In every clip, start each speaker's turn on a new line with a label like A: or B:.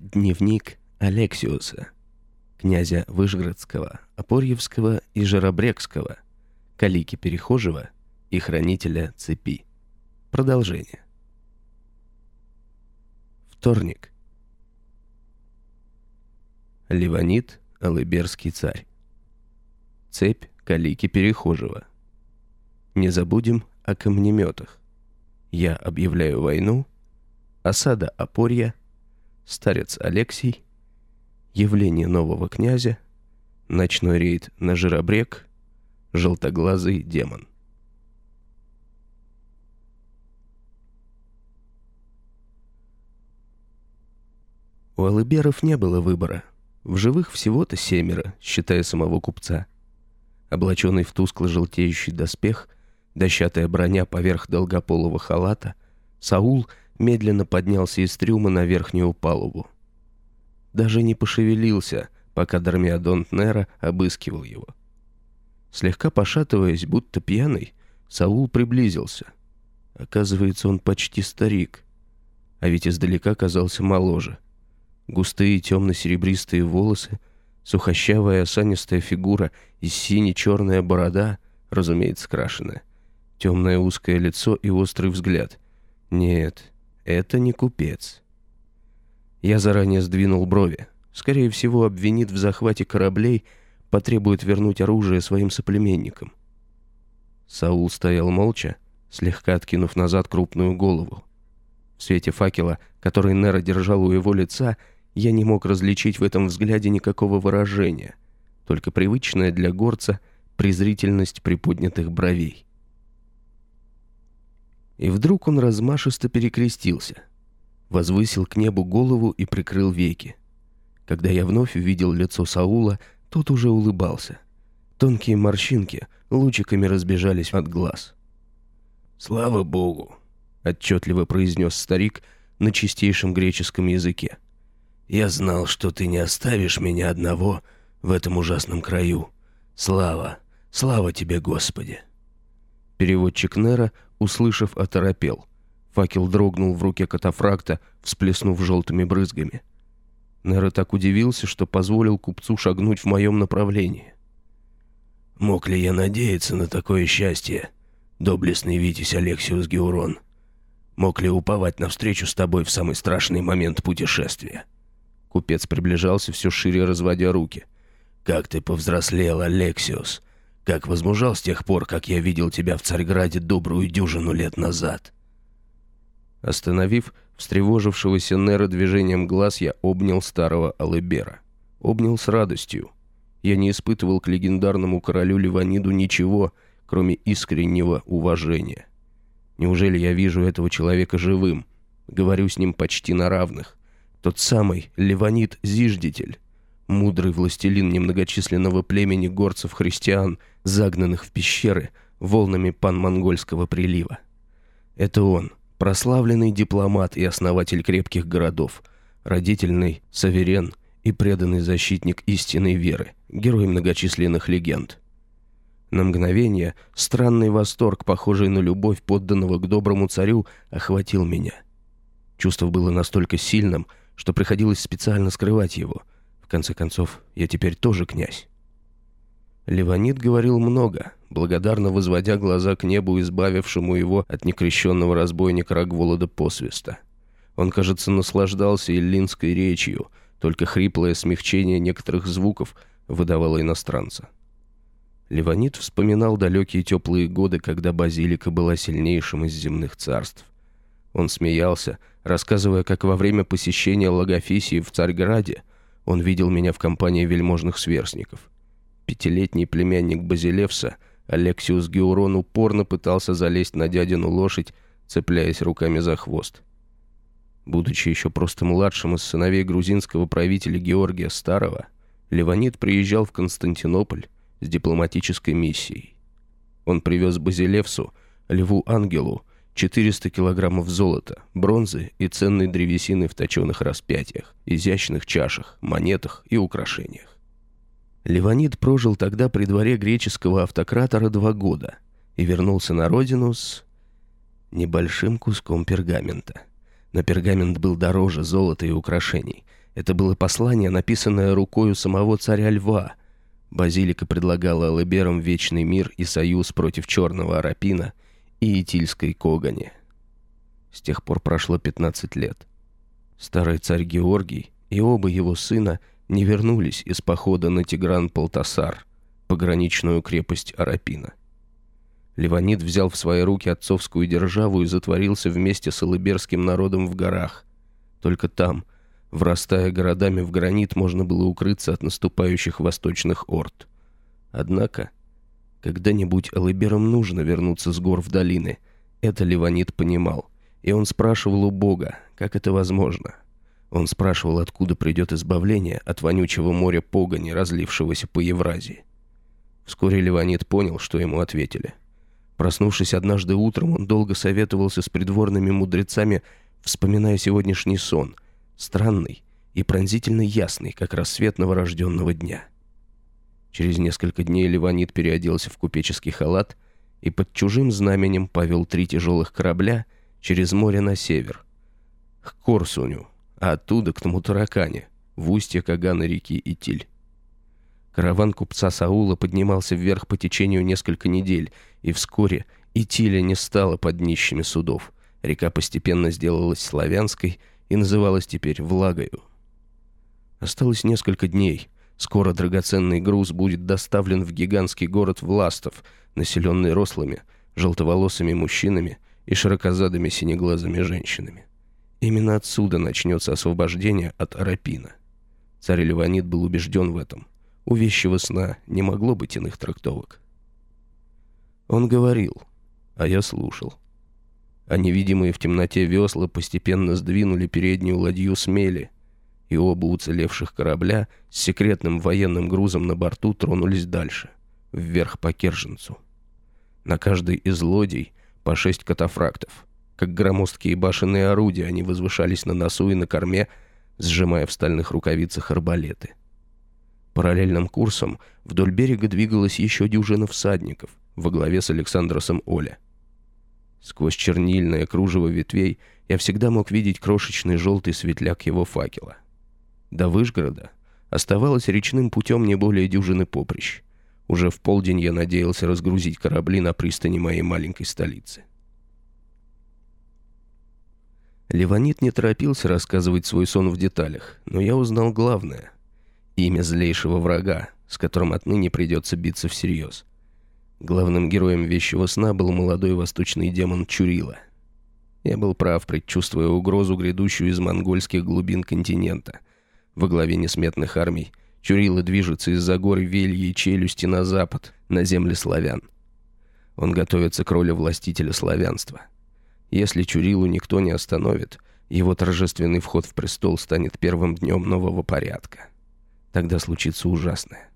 A: Дневник Алексиуса, князя Выжгородского, Апорьевского и Жаробрекского, калики Перехожего и хранителя цепи. Продолжение. Вторник. Ливанит, Алыберский царь. Цепь калики Перехожего. Не забудем о камнеметах. Я объявляю войну. Осада Апорья. Старец Алексий. Явление нового князя. Ночной рейд на Жиробрек. Желтоглазый демон. У Алыберов не было выбора. В живых всего-то семеро, считая самого купца. Облаченный в тускло-желтеющий доспех, дощатая броня поверх долгополого халата, Саул медленно поднялся из трюма на верхнюю палубу. Даже не пошевелился, пока Дармиадонт Нера обыскивал его. Слегка пошатываясь, будто пьяный, Саул приблизился. Оказывается, он почти старик, а ведь издалека казался моложе. Густые темно-серебристые волосы, сухощавая осанистая фигура и сине-черная борода, разумеется, крашеная. Темное узкое лицо и острый взгляд. Нет, это не купец. Я заранее сдвинул брови. Скорее всего, обвинит в захвате кораблей, потребует вернуть оружие своим соплеменникам. Саул стоял молча, слегка откинув назад крупную голову. В свете факела, который Нера держал у его лица, я не мог различить в этом взгляде никакого выражения, только привычная для горца презрительность приподнятых бровей. И вдруг он размашисто перекрестился, возвысил к небу голову и прикрыл веки. Когда я вновь увидел лицо Саула, тот уже улыбался. Тонкие морщинки лучиками разбежались от глаз.
B: «Слава Богу!»
A: — отчетливо произнес старик на чистейшем греческом языке.
B: Я знал, что ты не оставишь меня одного в этом ужасном краю. Слава, слава тебе, Господи!»
A: Переводчик Нера, услышав, оторопел. Факел дрогнул в руке катафракта, всплеснув желтыми брызгами. Нера так удивился, что позволил купцу шагнуть в моем направлении.
B: «Мог ли я надеяться на такое счастье, доблестный Витязь Алексиус Геурон? Мог ли уповать на встречу с тобой в самый страшный момент путешествия?»
A: Купец приближался все шире, разводя руки.
B: «Как ты повзрослел, Алексиус! Как возмужал с тех пор, как я видел тебя в Царьграде добрую дюжину лет назад!»
A: Остановив встревожившегося Нера движением глаз, я обнял старого Алыбера. Обнял с радостью. Я не испытывал к легендарному королю Ливаниду ничего, кроме искреннего уважения. Неужели я вижу этого человека живым? Говорю с ним почти на равных. Тот самый Леванит-зиждитель, мудрый властелин немногочисленного племени горцев-христиан, загнанных в пещеры волнами пан-монгольского прилива. Это он, прославленный дипломат и основатель крепких городов, родительный саверен и преданный защитник истинной веры, герой многочисленных легенд. На мгновение странный восторг, похожий на любовь подданного к доброму царю, охватил меня. Чувство было настолько сильным, что приходилось специально скрывать его. Конце концов, я теперь тоже князь. Леванит говорил много, благодарно возводя глаза к небу, избавившему его от некрещенного разбойника Рогволода посвиста. Он, кажется, наслаждался иллинской речью, только хриплое смягчение некоторых звуков выдавало иностранца. Леванит вспоминал далекие теплые годы, когда базилика была сильнейшим из земных царств. Он смеялся, рассказывая, как во время посещения Логофисии в Царьграде он видел меня в компании вельможных сверстников. Пятилетний племянник Базилевса, Алексиус Геурон, упорно пытался залезть на дядину лошадь, цепляясь руками за хвост. Будучи еще просто младшим из сыновей грузинского правителя Георгия Старого, Леванит приезжал в Константинополь с дипломатической миссией. Он привез Базилевсу, Льву Ангелу, 400 килограммов золота, бронзы и ценной древесины в точеных распятиях, изящных чашах, монетах и украшениях. Леванид прожил тогда при дворе греческого автократора два года и вернулся на родину с небольшим куском пергамента. Но пергамент был дороже золота и украшений. Это было послание, написанное рукою самого царя Льва. Базилика предлагала Алыберам вечный мир и союз против Черного Арапина и Итильской Когани. С тех пор прошло 15 лет. Старый царь Георгий и оба его сына не вернулись из похода на Тигран-Полтасар, пограничную крепость Арапина. Леванид взял в свои руки отцовскую державу и затворился вместе с алыберским народом в горах. Только там, врастая городами в гранит, можно было укрыться от наступающих восточных орд. Однако, когда-нибудь алыберам нужно вернуться с гор в долины. Это Леванид понимал. И он спрашивал у Бога, как это возможно. Он спрашивал, откуда придет избавление от вонючего моря погони, разлившегося по Евразии. Вскоре Леванид понял, что ему ответили. Проснувшись однажды утром, он долго советовался с придворными мудрецами, вспоминая сегодняшний сон, странный и пронзительно ясный, как рассвет новорожденного дня. Через несколько дней Леванид переоделся в купеческий халат и под чужим знаменем повел три тяжелых корабля через море на север, к Корсуню, а оттуда к Тмутаракане, в устье Кагана реки Итиль. Караван купца Саула поднимался вверх по течению несколько недель, и вскоре Итиля не стала под днищами судов. Река постепенно сделалась славянской и называлась теперь Влагою. Осталось несколько дней. Скоро драгоценный груз будет доставлен в гигантский город Властов, населенный рослыми, желтоволосыми мужчинами и широкозадыми синеглазыми женщинами. Именно отсюда начнется освобождение от Арапина. Царь Леванид был убежден в этом. У вещего сна не могло быть иных трактовок. Он говорил, а я слушал. А невидимые в темноте весла постепенно сдвинули переднюю ладью смели, и оба уцелевших корабля с секретным военным грузом на борту тронулись дальше, вверх по Керженцу. На каждой из лодей по шесть катафрактов — как громоздкие башенные орудия, они возвышались на носу и на корме, сжимая в стальных рукавицах арбалеты. Параллельным курсом вдоль берега двигалась еще дюжина всадников во главе с Александросом Оля. Сквозь чернильное кружево ветвей я всегда мог видеть крошечный желтый светляк его факела. До Вышгорода оставалось речным путем не более дюжины поприщ. Уже в полдень я надеялся разгрузить корабли на пристани моей маленькой столицы. Леванит не торопился рассказывать свой сон в деталях, но я узнал главное. Имя злейшего врага, с которым отныне придется биться всерьез. Главным героем вещего сна был молодой восточный демон Чурила. Я был прав, предчувствуя угрозу, грядущую из монгольских глубин континента. Во главе несметных армий Чурила движется из-за гор Вельи и Челюсти на запад, на земли славян. Он готовится к роли властителя славянства. Если Чурилу никто не остановит, его торжественный вход в престол станет первым днем нового порядка. Тогда случится ужасное.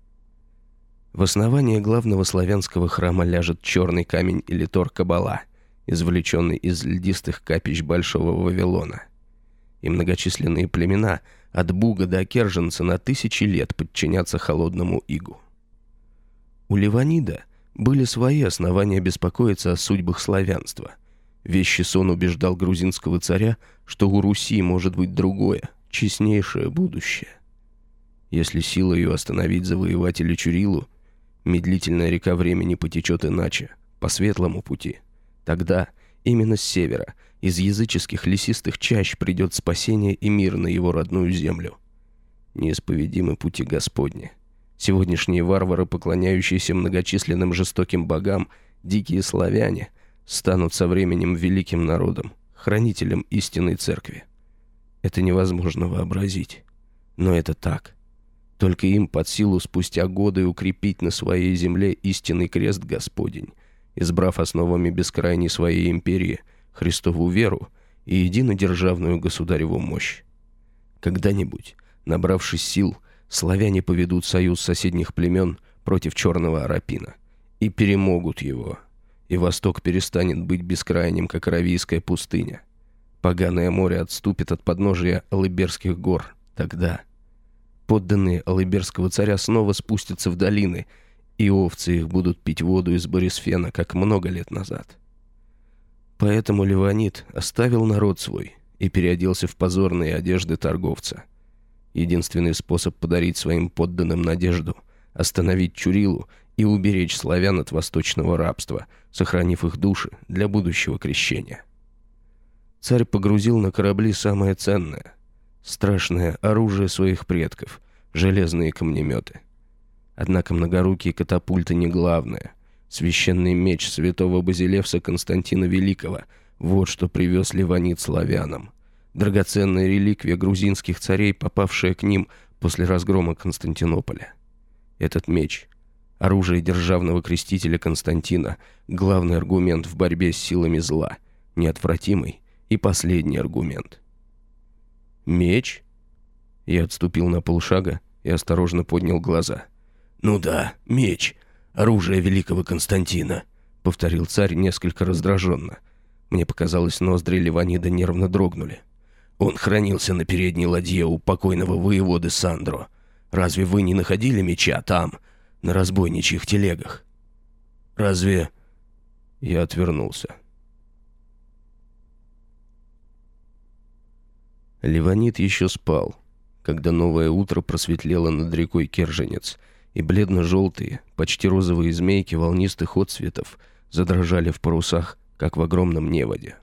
A: В основании главного славянского храма ляжет черный камень или тор Кабала, извлеченный из льдистых капищ Большого Вавилона. И многочисленные племена от Буга до Керженца на тысячи лет подчинятся холодному игу. У Ливанида были свои основания беспокоиться о судьбах славянства – Вещий сон убеждал грузинского царя, что у Руси может быть другое, честнейшее будущее. Если сила ее остановить завоевателя Чурилу, медлительная река времени потечет иначе, по светлому пути. Тогда именно с севера, из языческих лесистых чащ придет спасение и мир на его родную землю. Неисповедимы пути Господни. Сегодняшние варвары, поклоняющиеся многочисленным жестоким богам, дикие славяне, станут со временем великим народом, хранителем истинной церкви. Это невозможно вообразить. Но это так. Только им под силу спустя годы укрепить на своей земле истинный крест Господень, избрав основами бескрайней своей империи Христову веру и единодержавную государеву мощь. Когда-нибудь, набравшись сил, славяне поведут союз соседних племен против черного Арапина и перемогут его – и Восток перестанет быть бескрайним, как Аравийская пустыня. Поганое море отступит от подножия Алыберских гор. Тогда подданные Алыберского царя снова спустятся в долины, и овцы их будут пить воду из Борисфена, как много лет назад. Поэтому Ливанит оставил народ свой и переоделся в позорные одежды торговца. Единственный способ подарить своим подданным надежду — остановить Чурилу и уберечь славян от восточного рабства, сохранив их души для будущего крещения. Царь погрузил на корабли самое ценное — страшное оружие своих предков — железные камнеметы. Однако многорукие катапульты не главное. Священный меч святого Базилевса Константина Великого — вот что привез Ливанит славянам. Драгоценная реликвия грузинских царей, попавшая к ним после разгрома Константинополя. Этот меч — оружие державного крестителя Константина, главный аргумент в борьбе с силами зла, неотвратимый и последний аргумент. «Меч?» Я отступил на полшага и осторожно поднял глаза —
B: «Ну да, меч. Оружие великого Константина», — повторил царь несколько раздраженно. Мне показалось, ноздри Ливанида нервно дрогнули. «Он хранился на передней ладье у покойного воеводы Сандро. Разве вы не находили меча там, на разбойничьих телегах? Разве...» Я отвернулся.
A: Ливанит еще спал, когда новое утро просветлело над рекой Керженец — и бледно-желтые, почти розовые змейки волнистых отцветов задрожали в парусах, как в огромном неводе.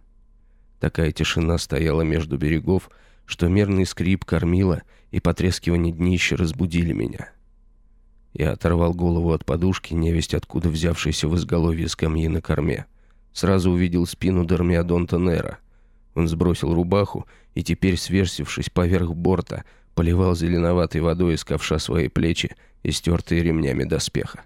A: Такая тишина стояла между берегов, что мерный скрип кормила и потрескивание днища разбудили меня. Я оторвал голову от подушки, невесть откуда взявшейся в изголовье скамьи на корме. Сразу увидел спину Дормиадонта Нера. Он сбросил рубаху и теперь, сверзившись поверх борта, поливал зеленоватой водой из ковша свои плечи и стертые ремнями доспеха.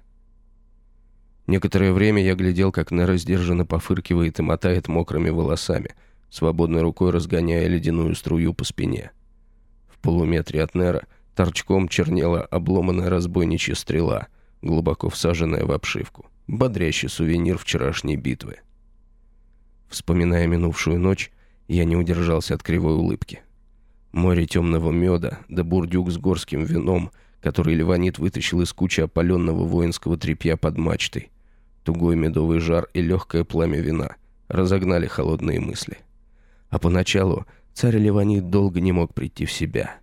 A: Некоторое время я глядел, как Нера сдержанно пофыркивает и мотает мокрыми волосами, свободной рукой разгоняя ледяную струю по спине. В полуметре от Нера торчком чернела обломанная разбойничья стрела, глубоко всаженная в обшивку, бодрящий сувенир вчерашней битвы. Вспоминая минувшую ночь, я не удержался от кривой улыбки. Море темного меда, да бурдюк с горским вином — который Леванит вытащил из кучи опаленного воинского тряпья под мачтой. Тугой медовый жар и легкое пламя вина разогнали холодные мысли. А поначалу царь Леванит долго не мог прийти в себя.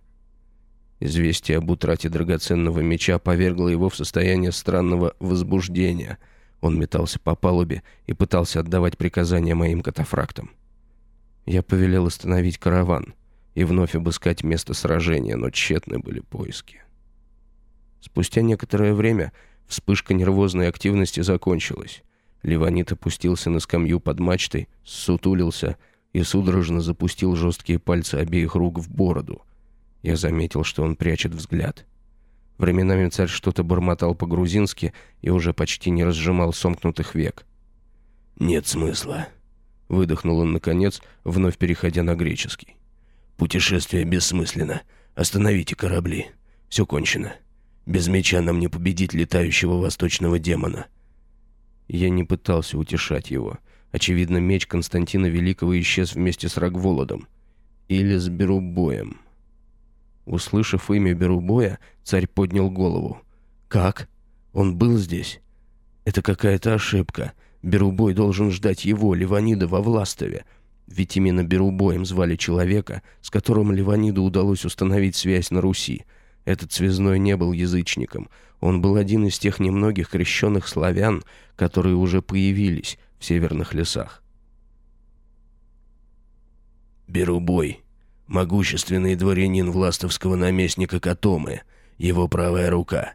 A: Известие об утрате драгоценного меча повергло его в состояние странного возбуждения. Он метался по палубе и пытался отдавать приказания моим катафрактам. Я повелел остановить караван и вновь обыскать место сражения, но тщетны были поиски. Спустя некоторое время вспышка нервозной активности закончилась. Леванит опустился на скамью под мачтой, сутулился и судорожно запустил жесткие пальцы обеих рук в бороду. Я заметил, что он прячет взгляд. Временами царь что-то бормотал по-грузински и уже почти не разжимал сомкнутых век.
B: «Нет смысла», — выдохнул он наконец, вновь переходя на греческий. «Путешествие бессмысленно. Остановите корабли. Все кончено». Без меча нам не победить летающего восточного демона.
A: Я не пытался утешать его. Очевидно, меч Константина Великого исчез вместе с Рогволодом. Или с Берубоем. Услышав имя Берубоя, царь поднял голову. «Как? Он был здесь?» «Это какая-то ошибка. Берубой должен ждать его, Ливанида, во Властове. Ведь именно Берубоем звали человека, с которым Ливаниду удалось установить связь на Руси. Этот связной не был язычником. Он был один из тех немногих крещенных славян, которые уже появились в северных лесах.
B: «Беру бой. Могущественный дворянин властовского наместника Катомы. Его правая рука».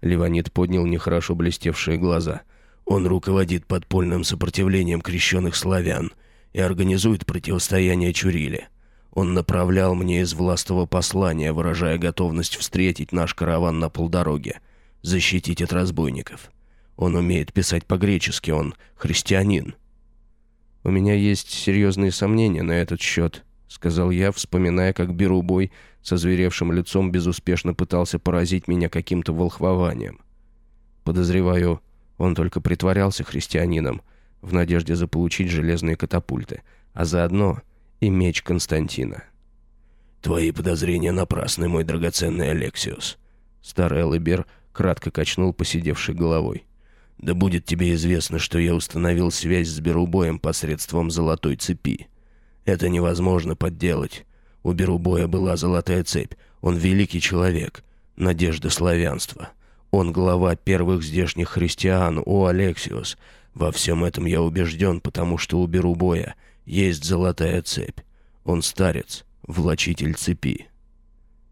A: Леванит поднял нехорошо блестевшие глаза.
B: «Он руководит подпольным сопротивлением крещенных славян и организует противостояние Чуриле. Он направлял мне из властного послания, выражая готовность встретить наш караван на полдороге, защитить от разбойников. Он умеет писать по-гречески, он христианин.
A: «У меня есть серьезные сомнения на этот счет», — сказал я, вспоминая, как Берубой со зверевшим лицом безуспешно пытался поразить меня каким-то волхвованием. Подозреваю, он только притворялся христианином в надежде заполучить железные катапульты, а заодно и меч Константина.
B: «Твои подозрения напрасны, мой драгоценный Алексиус».
A: Старый Алыбер кратко качнул посидевшей головой.
B: «Да будет тебе известно, что я установил связь с Берубоем посредством золотой цепи. Это невозможно подделать. У Берубоя была золотая цепь. Он великий человек, надежда славянства. Он глава первых здешних христиан, о Алексиус. Во всем этом я убежден, потому что у Берубоя есть золотая цепь. Он старец, влачитель цепи.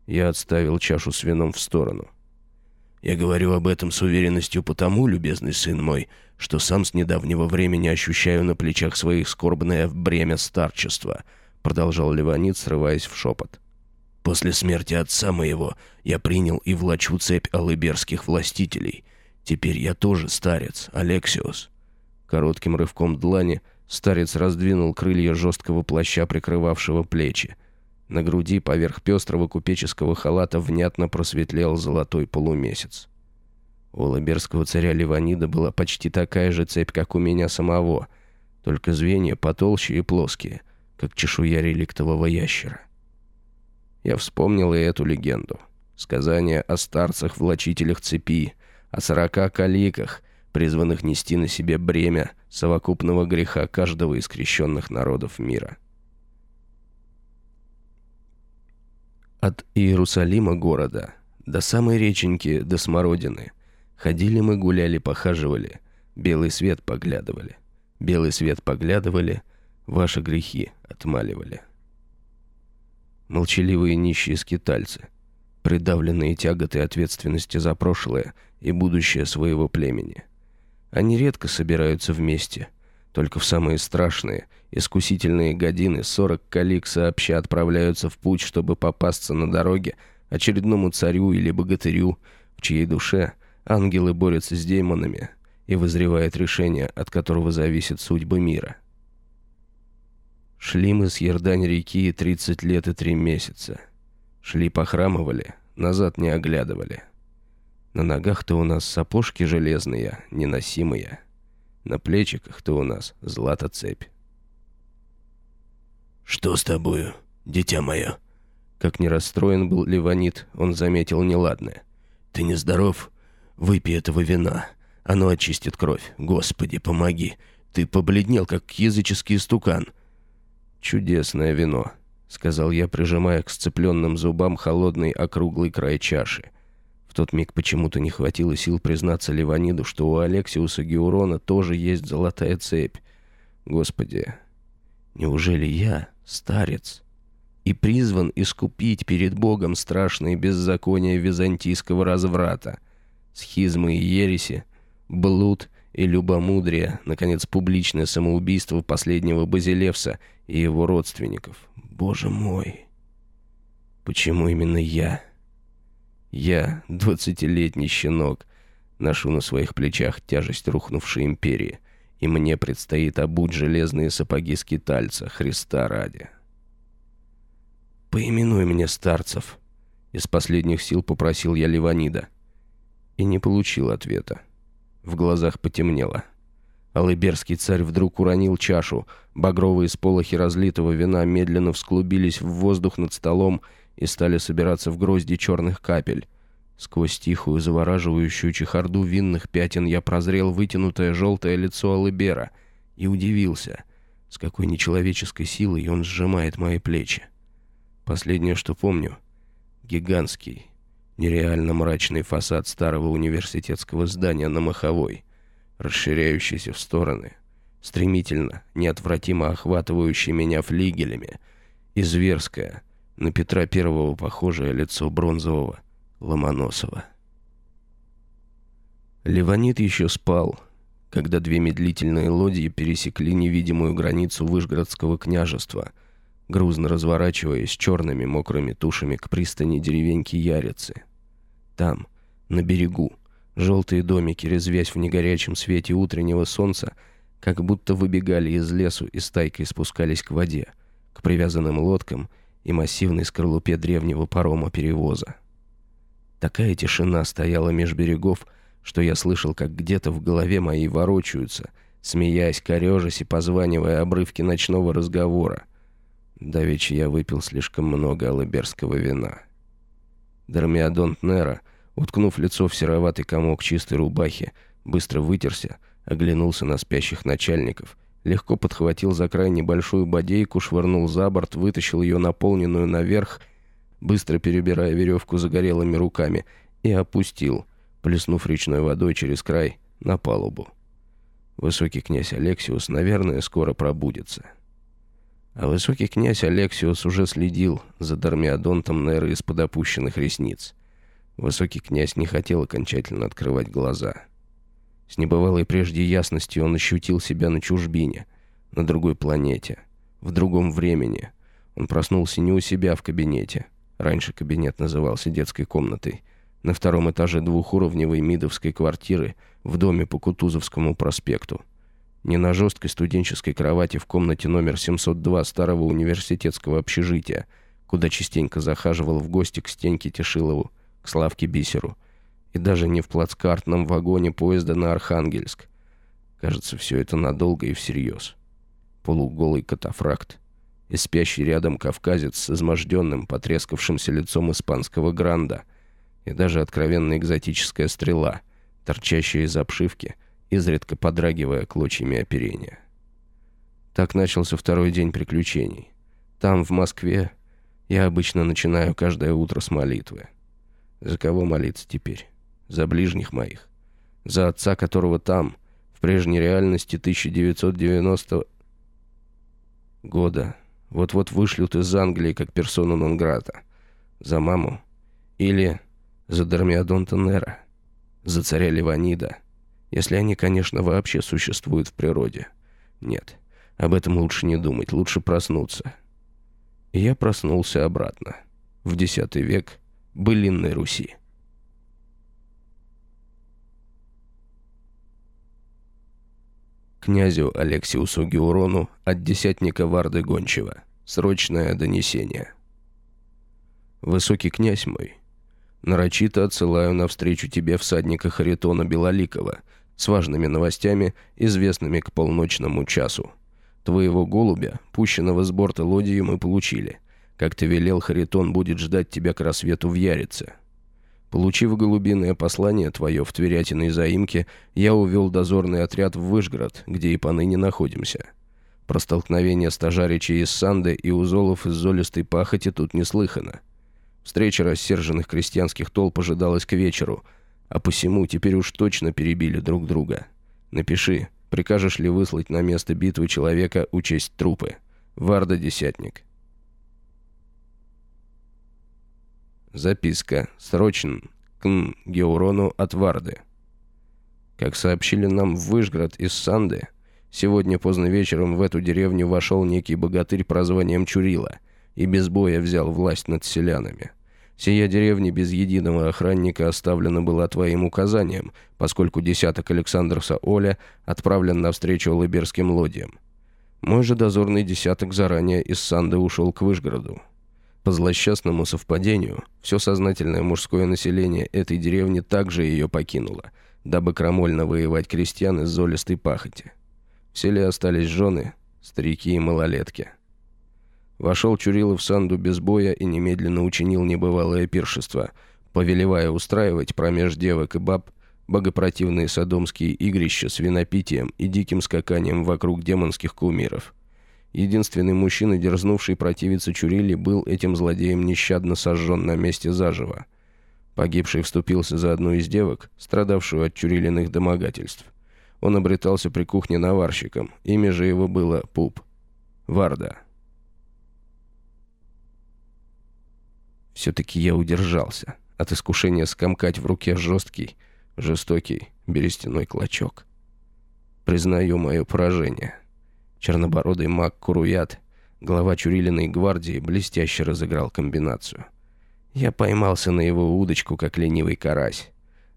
B: Я отставил чашу с вином в сторону. Я говорю об этом с уверенностью потому, любезный сын мой, что сам с недавнего времени ощущаю на плечах своих скорбное бремя старчества, продолжал Леванит, срываясь в шепот. После смерти отца моего я принял и влачу цепь алыберских властителей. Теперь я тоже старец, Алексиос. Коротким рывком длани старец раздвинул крылья жесткого плаща, прикрывавшего плечи. На груди поверх пестрого купеческого халата внятно просветлел золотой полумесяц. У лаберского царя Ливанида была почти такая же цепь, как у меня самого, только звенья потолще и плоские, как чешуя реликтового ящера. Я вспомнил и эту легенду. Сказание о старцах-влачителях цепи, о сорока каликах, призванных нести на себе бремя совокупного греха каждого из крещенных народов мира. От Иерусалима города до самой реченьки до Смородины. Ходили мы, гуляли, похаживали, белый свет поглядывали, белый свет поглядывали, ваши грехи отмаливали. Молчаливые нищие скитальцы, придавленные тяготой ответственности за прошлое и будущее своего племени. Они редко собираются вместе, только в самые страшные, искусительные годины сорок калик сообща отправляются в путь, чтобы попасться на дороге очередному царю или богатырю, в чьей душе ангелы борются с демонами и вызревает решение, от которого зависит судьба мира. Шли мы с Ердань-реки 30 лет и 3 месяца. Шли похрамывали, назад не оглядывали. На ногах-то у нас сапожки железные, неносимые. На плечиках-то у нас злато-цепь.
C: «Что с тобою, дитя мое?»
B: Как не расстроен был Ливанит, он заметил неладное.
C: «Ты нездоров? Выпей этого вина. Оно очистит кровь. Господи, помоги. Ты побледнел, как языческий стукан.
B: «Чудесное вино», — сказал я, прижимая к сцепленным зубам холодный округлый край чаши. Тот миг почему-то не хватило сил признаться Ливаниду, что у Алексиуса Геурона тоже есть золотая цепь. Господи, неужели я, старец, и призван искупить перед Богом страшные беззакония византийского разврата, схизмы и ереси, блуд и любомудрие, наконец, публичное самоубийство последнего Базилевса и его родственников. Боже мой! Почему именно я? Я, двадцатилетний щенок, ношу на своих плечах тяжесть рухнувшей империи, и мне предстоит обуть железные сапоги скитальца, Христа ради. «Поименуй мне старцев», — из последних сил попросил я Ливанида. И не получил ответа. В глазах потемнело. Алыберский царь вдруг уронил чашу. Багровые сполохи разлитого вина медленно всклубились в воздух над столом и стали собираться в грозди черных капель. Сквозь тихую, завораживающую чехарду винных пятен я прозрел вытянутое желтое лицо Алыбера и удивился, с какой нечеловеческой силой он сжимает мои плечи. Последнее, что помню — гигантский, Нереально мрачный фасад старого университетского здания на Маховой, расширяющийся в стороны, стремительно, неотвратимо охватывающий меня флигелями, и зверское, на Петра Первого похожее лицо бронзового Ломоносова. Леванит еще спал, когда две медлительные лодьи пересекли невидимую границу Вышгородского княжества — грузно разворачиваясь черными мокрыми тушами к пристани деревеньки Ярицы. Там, на берегу, желтые домики, резвясь в негорячем свете утреннего солнца, как будто выбегали из лесу и стайкой спускались к воде, к привязанным лодкам и массивной скорлупе древнего парома перевоза. Такая тишина стояла меж берегов, что я слышал, как где-то в голове моей ворочаются, смеясь, корежась и позванивая обрывки ночного разговора — Давеча я выпил слишком много алыберского вина. Дормиадонт Нера, уткнув лицо в сероватый комок чистой рубахи, быстро вытерся, оглянулся на спящих начальников, легко подхватил за край небольшую бодейку, швырнул за борт, вытащил ее наполненную наверх,
A: быстро перебирая веревку загорелыми руками, и опустил, плеснув речной водой через край на палубу. Высокий князь Алексиус, наверное, скоро пробудется. А высокий князь Алексиус уже следил за Дармиадонтом Неры из-под опущенных ресниц. Высокий князь не хотел окончательно открывать глаза. С небывалой прежде ясностью он ощутил себя на чужбине, на другой планете, в другом времени. Он проснулся не у себя в кабинете. Раньше кабинет назывался детской комнатой. На втором этаже двухуровневой мидовской квартиры в доме по Кутузовскому проспекту не на жесткой студенческой кровати в комнате номер 702 старого университетского общежития, куда частенько захаживал в гости к Стеньке Тишилову, к Славке Бисеру, и даже не в плацкартном вагоне поезда на Архангельск. Кажется, все это надолго и всерьез. Полуголый катафракт и спящий рядом кавказец с изможденным, потрескавшимся лицом испанского гранда, и даже откровенно экзотическая стрела, торчащая из обшивки — изредка подрагивая клочьями оперения. Так начался второй день приключений. Там, в Москве, я обычно начинаю каждое утро с молитвы. За кого молиться теперь? За ближних моих. За отца, которого там, в прежней реальности 1990 года, вот-вот вышлют из Англии как персону Нонграта. За маму. Или за Дармиадонта Нера. За царя Ливанида. Если они, конечно, вообще существуют в природе. Нет, об этом лучше не думать, лучше проснуться. И я проснулся обратно. В X век былинной Руси. Князю Алексиусу Геурону от десятника Варды Гончева. Срочное донесение. Высокий князь мой, нарочито отсылаю навстречу тебе всадника Харитона Белоликова — с важными новостями, известными к полночному часу. Твоего голубя, пущенного с борта лодии, мы получили. Как ты велел, Харитон будет ждать тебя к рассвету в Ярице. Получив голубиное послание твое в Тверятиной заимке, я увел дозорный отряд в Вышгород, где и поныне находимся. Про столкновение стажаричей из Санды и узолов из золистой пахоти тут не слыхано. Встреча рассерженных крестьянских толп ожидалась к вечеру — а посему теперь уж точно перебили друг друга. Напиши, прикажешь ли выслать на место битвы человека учесть трупы. Варда Десятник. Записка. Срочен. К Геурону от Варды. Как сообщили нам в Выжград из Санды, сегодня поздно вечером в эту деревню вошел некий богатырь прозванием Чурила и без боя взял власть над селянами. Сия деревня без единого охранника оставлена была твоим указанием, поскольку десяток Александрса Оля отправлен навстречу лыберским лодьям. Мой же дозорный десяток заранее из Санды ушел к Вышгороду. По злосчастному совпадению, все сознательное мужское население этой деревни также ее покинуло, дабы крамольно воевать крестьян из золистой пахоти. В селе остались жены, старики и малолетки. Вошел Чурилов в санду без боя и немедленно учинил небывалое пиршество, повелевая устраивать промеж девок и баб богопротивные садомские игрища с винопитием и диким скаканием вокруг демонских кумиров. Единственный мужчина, дерзнувший противиться Чурили, был этим злодеем нещадно сожжен на месте заживо. Погибший вступился за одну из девок, страдавшую от Чурилиных домогательств. Он обретался при кухне наварщиком, имя же его было Пуп. Варда. Все-таки я удержался от искушения скомкать в руке жесткий, жестокий берестяной клочок. Признаю мое поражение. Чернобородый маг Куруят, глава Чурилиной гвардии, блестяще разыграл комбинацию. Я поймался на его удочку, как ленивый карась.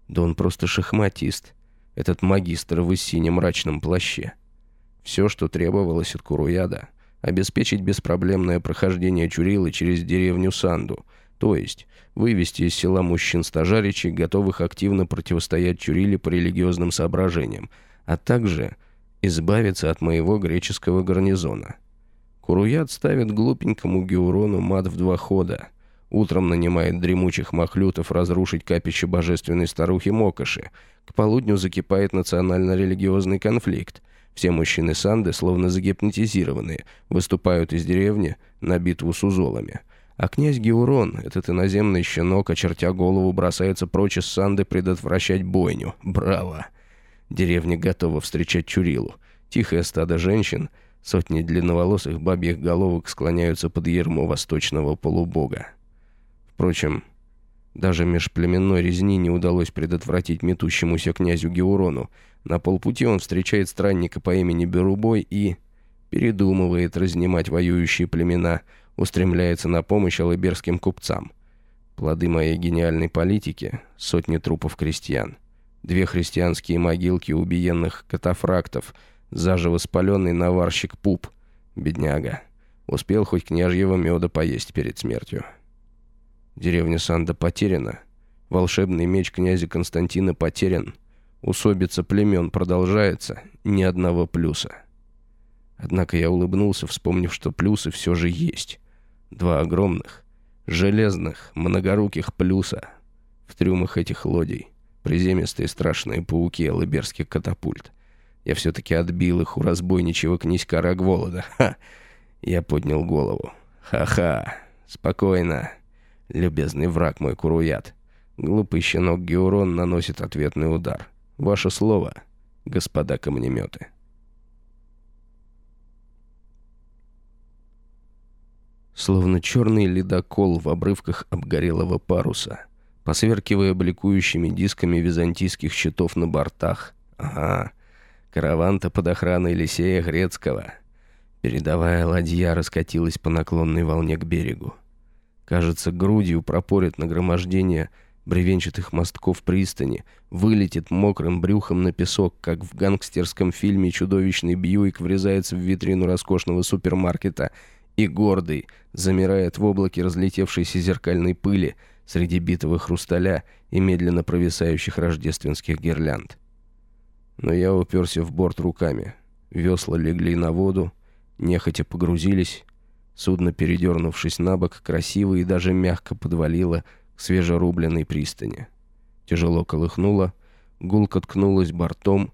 A: Да он просто шахматист, этот магистр в синем мрачном плаще. Все, что требовалось от Куруяда — обеспечить беспроблемное прохождение Чурилы через деревню Санду — то есть вывести из села мужчин-стажаричей, готовых активно противостоять Чуриле по религиозным соображениям, а также избавиться от моего греческого гарнизона. Куруят ставит глупенькому Геурону мат в два хода. Утром нанимает дремучих махлютов разрушить капище божественной старухи Мокоши. К полудню закипает национально-религиозный конфликт. Все мужчины Санды, словно загипнотизированные, выступают из деревни на битву с узолами – А князь Геурон, этот иноземный щенок, очертя голову, бросается прочь из Санды предотвращать бойню. Браво! Деревня готова встречать Чурилу. Тихое стадо женщин, сотни длинноволосых бабьих головок склоняются под ермо восточного полубога. Впрочем, даже межплеменной резни не удалось предотвратить метущемуся князю Геурону. На полпути он встречает странника по имени Берубой и... передумывает разнимать воюющие племена – устремляется на помощь алыберским купцам. Плоды моей гениальной политики — сотни трупов крестьян. Две христианские могилки убиенных катафрактов, заживо спаленный наварщик Пуп, бедняга. Успел хоть княжьего меда поесть перед смертью. Деревня Санда потеряна. Волшебный меч князя Константина потерян. Усобица племен продолжается. Ни одного плюса. Однако я улыбнулся, вспомнив, что плюсы все же есть. Два огромных, железных, многоруких плюса в трюмах этих лодей. Приземистые страшные пауки алыберских катапульт. Я все-таки отбил их у разбойничьего князька Рогволода. Ха! Я поднял голову. Ха-ха! Спокойно. Любезный враг мой Куруят. Глупый щенок Геурон наносит ответный удар. Ваше слово, господа камнеметы. словно черный ледокол в обрывках обгорелого паруса, посверкивая бликующими дисками византийских щитов на бортах. Ага, караван-то под охраной Лисея Грецкого. Передовая ладья раскатилась по наклонной волне к берегу. Кажется, грудью пропорит нагромождение бревенчатых мостков пристани, вылетит мокрым брюхом на песок, как в гангстерском фильме чудовищный Бьюик врезается в витрину роскошного супермаркета — и гордый, замирает в облаке разлетевшейся зеркальной пыли среди битого хрусталя и медленно провисающих рождественских гирлянд. Но я уперся в борт руками. Весла легли на воду, нехотя погрузились. Судно, передернувшись на бок, красиво и даже мягко подвалило к свежерубленной пристани. Тяжело колыхнуло, гулко ткнулась бортом,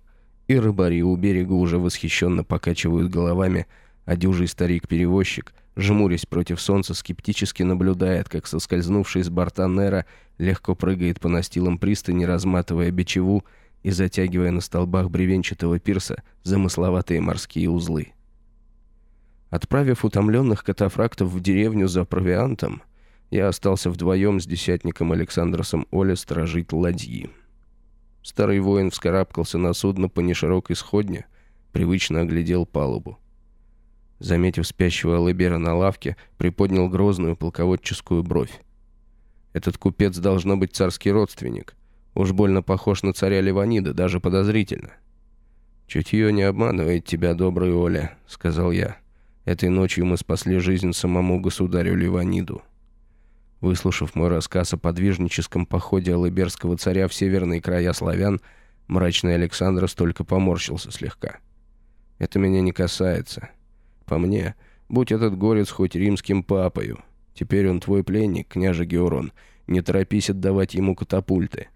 A: и рыбари у берега уже восхищенно покачивают головами, а дюжий старик-перевозчик, жмурясь против солнца, скептически наблюдает, как соскользнувший с борта Нера легко прыгает по настилам пристани, разматывая бичеву и затягивая на столбах бревенчатого пирса замысловатые морские узлы. Отправив утомленных катафрактов в деревню за провиантом, я остался вдвоем с десятником Александросом Оле сторожить ладьи. Старый воин вскарабкался на судно по неширокой сходне, привычно оглядел палубу заметив спящего Алыбера на лавке, приподнял грозную полководческую бровь. Этот купец должно быть царский родственник. Уж больно похож на царя Ливанида, даже подозрительно. «Чутье не обманывает тебя, добрый Оля», — сказал я. «Этой ночью мы спасли жизнь самому государю Ливаниду». Выслушав мой рассказ о подвижническом походе Алыберского царя в северные края славян, мрачный Александр столько поморщился слегка. «Это меня не касается. По мне, будь этот горец хоть римским папою. Теперь он твой пленник, княже Георон. Не торопись отдавать ему катапульты».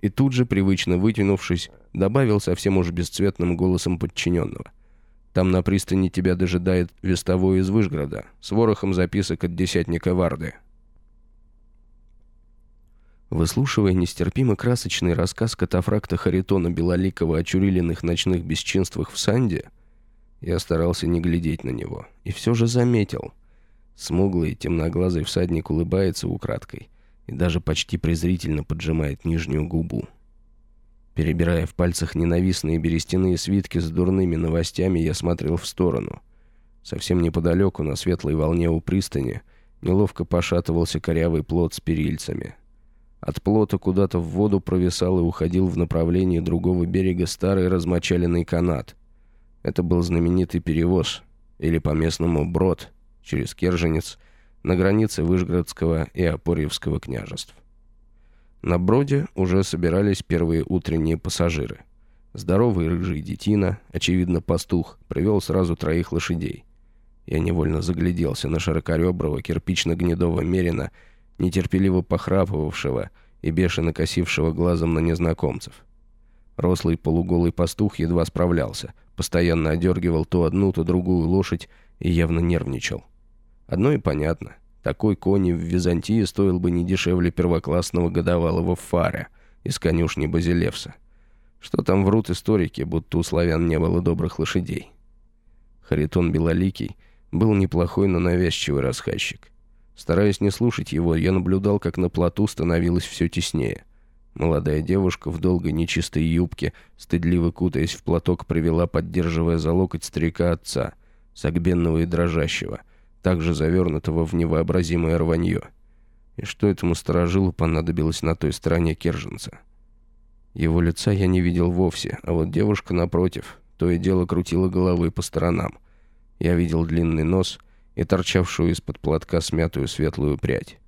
A: И тут же, привычно вытянувшись, добавил совсем уж бесцветным голосом подчиненного. «Там на пристани тебя дожидает вестовой из Выжгорода с ворохом записок от десятника Варды». Выслушивая нестерпимо красочный рассказ катафракта Харитона Белоликова о чурилиных ночных бесчинствах в Санде, я старался не глядеть на него. И все же заметил. Смуглый, темноглазый всадник улыбается украдкой и даже почти презрительно поджимает нижнюю губу. Перебирая в пальцах ненавистные берестяные свитки с дурными новостями, я смотрел в сторону. Совсем неподалеку, на светлой волне у пристани, неловко пошатывался корявый плот с перильцами. От плота куда-то в воду провисал и уходил в направлении другого берега старый размочаленный канат — это был знаменитый перевоз, или по-местному брод, через Керженец, на границе Выжгородского и Опорьевского княжеств. На броде уже собирались первые утренние пассажиры. Здоровый рыжий детина, очевидно пастух, привел сразу троих лошадей. Я невольно загляделся на широкореброго кирпично-гнедого мерина, нетерпеливо похрапывавшего и бешено косившего глазом на незнакомцев. Рослый полуголый пастух едва справлялся, постоянно одергивал то одну, то другую лошадь и явно нервничал. Одно и понятно. Такой кони в Византии стоил бы не дешевле первоклассного годовалого фаря из конюшни Базилевса. Что там врут историки, будто у славян не было добрых лошадей. Харитон Белоликий был неплохой, но навязчивый рассказчик. Стараясь не слушать его, я наблюдал, как на плоту становилось все теснее. Молодая девушка в долгой нечистой юбке, стыдливо кутаясь в платок, привела, поддерживая за локоть старика отца, согбенного и дрожащего, также завернутого в невообразимое рванье. И что этому сторожилу понадобилось на той стороне Керженца? Его лица я не видел вовсе, а вот девушка напротив, то и дело крутила головой по сторонам. Я видел длинный нос и торчавшую из-под платка смятую светлую прядь.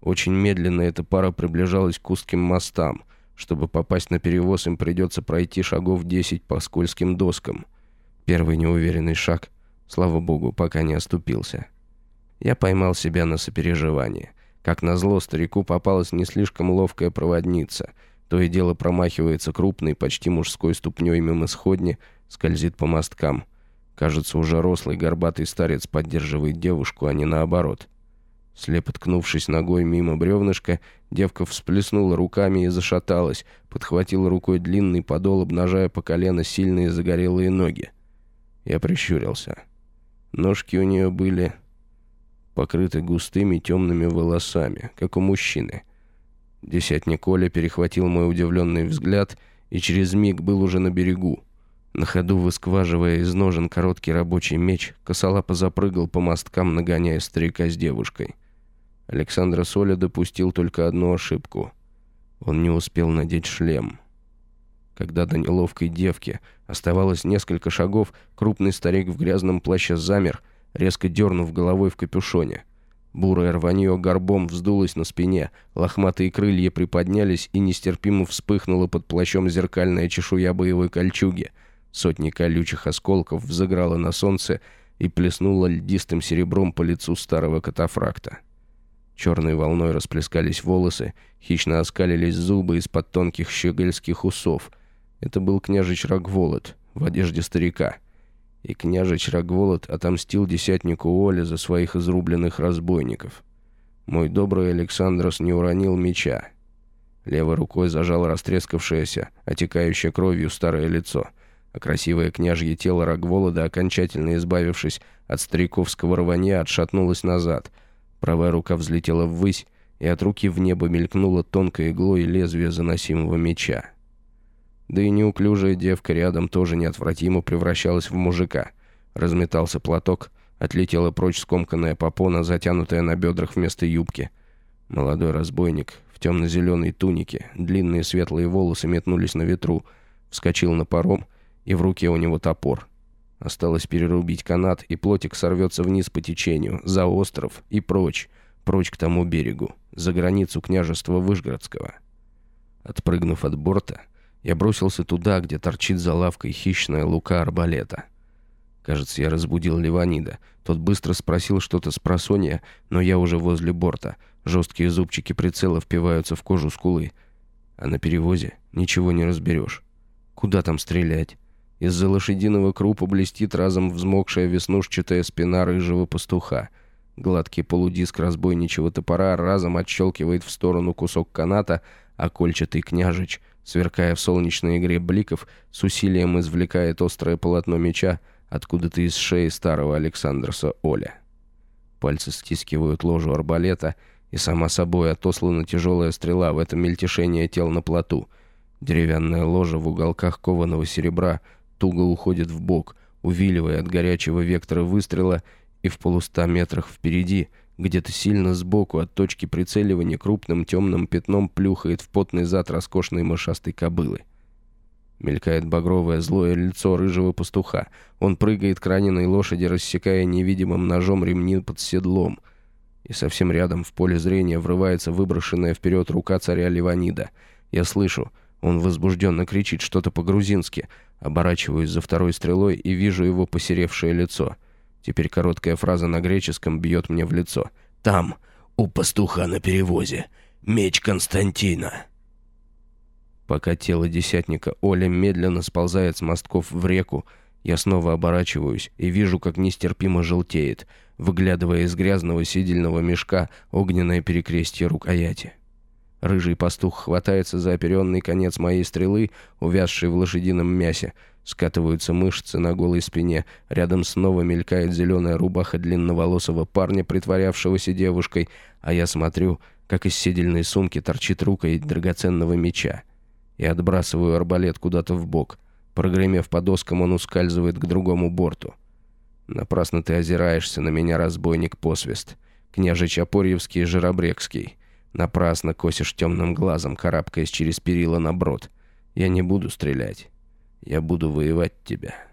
A: Очень медленно эта пара приближалась к узким мостам. Чтобы попасть на перевоз, им придется пройти шагов 10 по скользким доскам. Первый неуверенный шаг, слава богу, пока не оступился. Я поймал себя на сопереживании. Как назло, старику попалась не слишком ловкая проводница. То и дело промахивается крупной, почти мужской ступней мимо сходни, скользит по мосткам. Кажется, уже рослый горбатый старец поддерживает девушку, а не наоборот. Слепо ткнувшись ногой мимо бревнышка, девка всплеснула руками и зашаталась, подхватила рукой длинный подол, обнажая по колено сильные загорелые ноги. Я прищурился. Ножки у нее были покрыты густыми темными волосами, как у мужчины. Десятник Коля перехватил мой удивленный взгляд и через миг был уже на берегу. На ходу выскваживая из ножен короткий рабочий меч, косолапо запрыгал по мосткам, нагоняя старика с девушкой. Александра Соля допустил только одну ошибку. Он не успел надеть шлем. Когда до неловкой девки оставалось несколько шагов, крупный старик в грязном плаще замер, резко дернув головой в капюшоне. Бурое рванье горбом вздулось на спине, лохматые крылья приподнялись и нестерпимо вспыхнула под плащом зеркальная чешуя боевой кольчуги. Сотни колючих осколков взыграла на солнце и плеснула льдистым серебром по лицу старого катафракта. Черной волной расплескались волосы, хищно оскалились зубы из-под тонких щегольских усов. Это был княжич Рогволод в одежде старика. И княжич Рогволод отомстил десятнику Оле за своих изрубленных разбойников. Мой добрый Александрос не уронил меча. Левой рукой зажал растрескавшееся, отекающее кровью старое лицо, а красивое княжье тело Рогволода, окончательно избавившись от стариковского рванья, отшатнулось назад — Правая рука взлетела ввысь, и от руки в небо мелькнуло тонкой иглой лезвие заносимого меча. Да и неуклюжая девка рядом тоже неотвратимо превращалась в мужика. Разметался платок, отлетела прочь скомканная попона, затянутая на бедрах вместо юбки. Молодой разбойник в темно-зеленой тунике, длинные светлые волосы метнулись на ветру, вскочил на паром, и в руке у него топор — Осталось перерубить канат, и плотик сорвется вниз по течению, за остров и прочь, прочь к тому берегу, за границу княжества Выжгородского. Отпрыгнув от борта, я бросился туда, где торчит за лавкой хищная лука арбалета. Кажется, я разбудил Леванида. Тот быстро спросил что-то с просонья, но я уже возле борта. Жесткие зубчики прицела впиваются в кожу скулы. А на перевозе ничего не разберешь. Куда там стрелять? Из-за лошадиного крупа блестит разом взмокшая веснушчатая спина рыжего пастуха. Гладкий полудиск разбойничего топора разом отщелкивает в сторону кусок каната, а кольчатый княжич, сверкая в солнечной игре бликов, с усилием извлекает острое полотно меча откуда-то из шеи старого Александрса Оля. Пальцы стискивают ложу арбалета, и сама собой отослана тяжелая стрела в это мельтешение тел на плоту. Деревянная ложа в уголках кованого серебра — туго уходит в бок, увиливая от горячего вектора выстрела, и в полуста метрах впереди, где-то сильно сбоку от точки прицеливания крупным темным пятном плюхает в потный зад роскошной мышастой кобылы. Мелькает багровое злое лицо рыжего пастуха. Он прыгает к раненой лошади, рассекая невидимым ножом ремни под седлом. И совсем рядом в поле зрения врывается выброшенная вперед рука царя Ливанида. Я слышу, он возбужденно кричит что-то по-грузински — Оборачиваюсь за второй стрелой и вижу его посеревшее лицо. Теперь короткая фраза на греческом бьет мне в лицо. «Там, у пастуха на перевозе, меч Константина». Пока тело десятника Оля медленно сползает с мостков в реку, я снова оборачиваюсь и вижу, как нестерпимо желтеет. выглядывая из грязного сидельного мешка огненное перекрестье рукояти. Рыжий пастух хватается за оперенный конец моей стрелы, увязшей в лошадином мясе. Скатываются мышцы на голой спине. Рядом снова мелькает зеленая рубаха длинноволосого парня, притворявшегося девушкой. А я смотрю, как из седельной сумки торчит рукоять драгоценного меча. И отбрасываю арбалет куда-то в бок. Прогремев по доскам, он ускальзывает к другому борту. Напрасно ты озираешься на меня, разбойник посвист. Княже Чапорьевский и Жиробрекский. Напрасно косишь темным глазом, карабкаясь через перила на брод. Я не буду стрелять. Я буду воевать тебя».